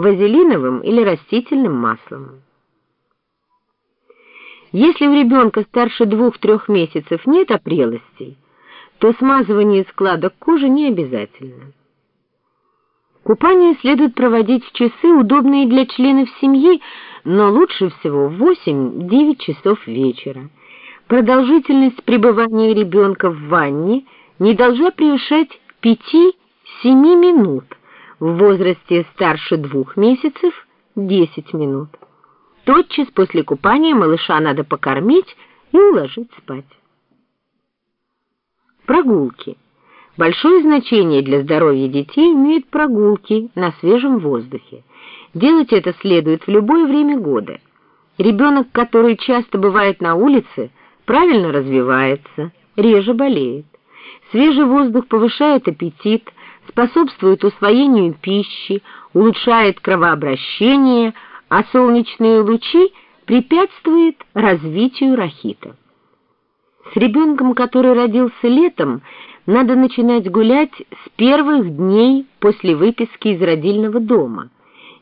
вазелиновым или растительным маслом. Если у ребенка старше двух-трех месяцев нет опрелостей, то смазывание складок кожи не обязательно. Купание следует проводить в часы, удобные для членов семьи, но лучше всего в 8-9 часов вечера. Продолжительность пребывания ребенка в ванне не должна превышать 5-7 минут, в возрасте старше двух месяцев – 10 минут. Тотчас после купания малыша надо покормить и уложить спать. Прогулки. Большое значение для здоровья детей имеют прогулки на свежем воздухе. Делать это следует в любое время года. Ребенок, который часто бывает на улице, правильно развивается, реже болеет. Свежий воздух повышает аппетит, способствует усвоению пищи, улучшает кровообращение, а солнечные лучи препятствуют развитию рахита. С ребенком, который родился летом, надо начинать гулять с первых дней после выписки из родильного дома.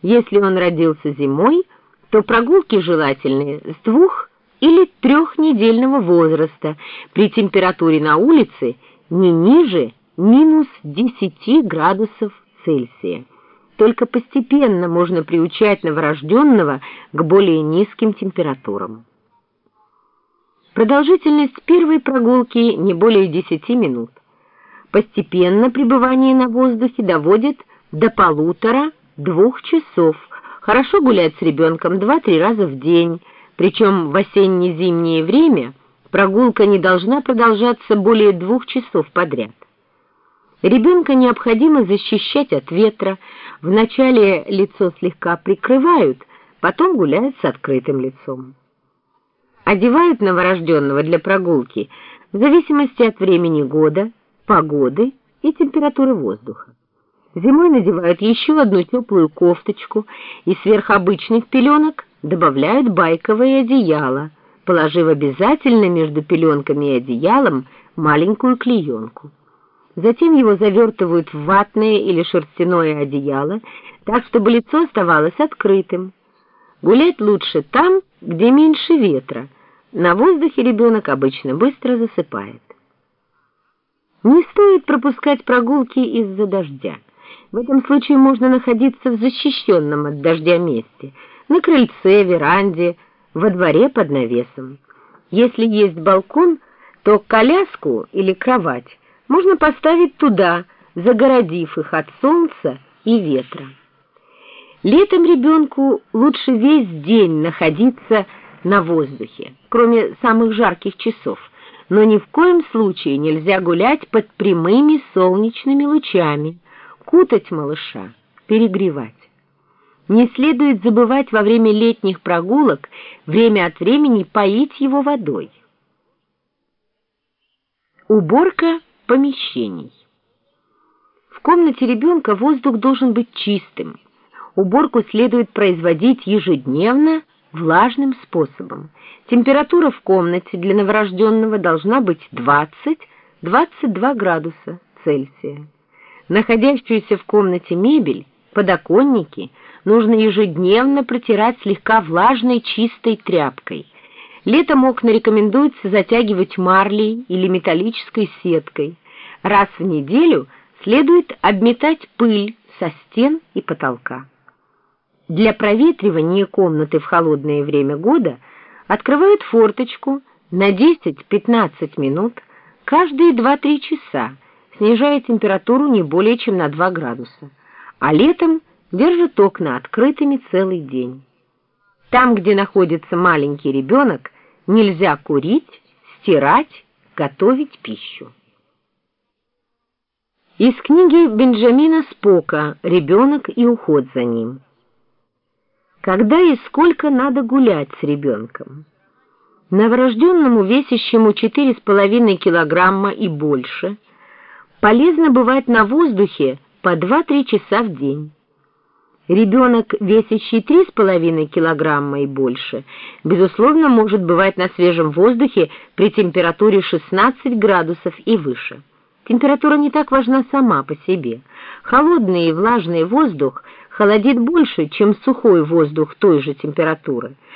Если он родился зимой, то прогулки желательны с двух- или трехнедельного возраста при температуре на улице не ниже минус 10 градусов Цельсия. Только постепенно можно приучать новорожденного к более низким температурам. Продолжительность первой прогулки не более 10 минут. Постепенно пребывание на воздухе доводит до полутора-двух часов. Хорошо гулять с ребенком 2-3 раза в день, причем в осенне-зимнее время прогулка не должна продолжаться более двух часов подряд. Ребенка необходимо защищать от ветра. Вначале лицо слегка прикрывают, потом гуляют с открытым лицом. Одевают новорожденного для прогулки в зависимости от времени года, погоды и температуры воздуха. Зимой надевают еще одну теплую кофточку и сверх обычных пеленок добавляют байковое одеяло, положив обязательно между пеленками и одеялом маленькую клеенку. Затем его завертывают в ватное или шерстяное одеяло, так, чтобы лицо оставалось открытым. Гулять лучше там, где меньше ветра. На воздухе ребенок обычно быстро засыпает. Не стоит пропускать прогулки из-за дождя. В этом случае можно находиться в защищенном от дождя месте, на крыльце, веранде, во дворе под навесом. Если есть балкон, то коляску или кровать можно поставить туда, загородив их от солнца и ветра. Летом ребенку лучше весь день находиться на воздухе, кроме самых жарких часов, но ни в коем случае нельзя гулять под прямыми солнечными лучами, кутать малыша, перегревать. Не следует забывать во время летних прогулок время от времени поить его водой. Уборка помещений. В комнате ребенка воздух должен быть чистым. Уборку следует производить ежедневно влажным способом. Температура в комнате для новорожденного должна быть 20-22 градуса Цельсия. Находящуюся в комнате мебель, подоконники – нужно ежедневно протирать слегка влажной чистой тряпкой. Летом окна рекомендуется затягивать марлей или металлической сеткой. Раз в неделю следует обметать пыль со стен и потолка. Для проветривания комнаты в холодное время года открывают форточку на 10-15 минут каждые 2-3 часа, снижая температуру не более чем на 2 градуса. А летом держит окна открытыми целый день. Там, где находится маленький ребенок, нельзя курить, стирать, готовить пищу. Из книги Бенджамина Спока «Ребенок и уход за ним». Когда и сколько надо гулять с ребенком? Новорожденному, весящему 4,5 килограмма и больше, полезно бывать на воздухе по 2-3 часа в день. Ребенок, весящий 3,5 килограмма и больше, безусловно, может бывать на свежем воздухе при температуре 16 градусов и выше. Температура не так важна сама по себе. Холодный и влажный воздух холодит больше, чем сухой воздух той же температуры.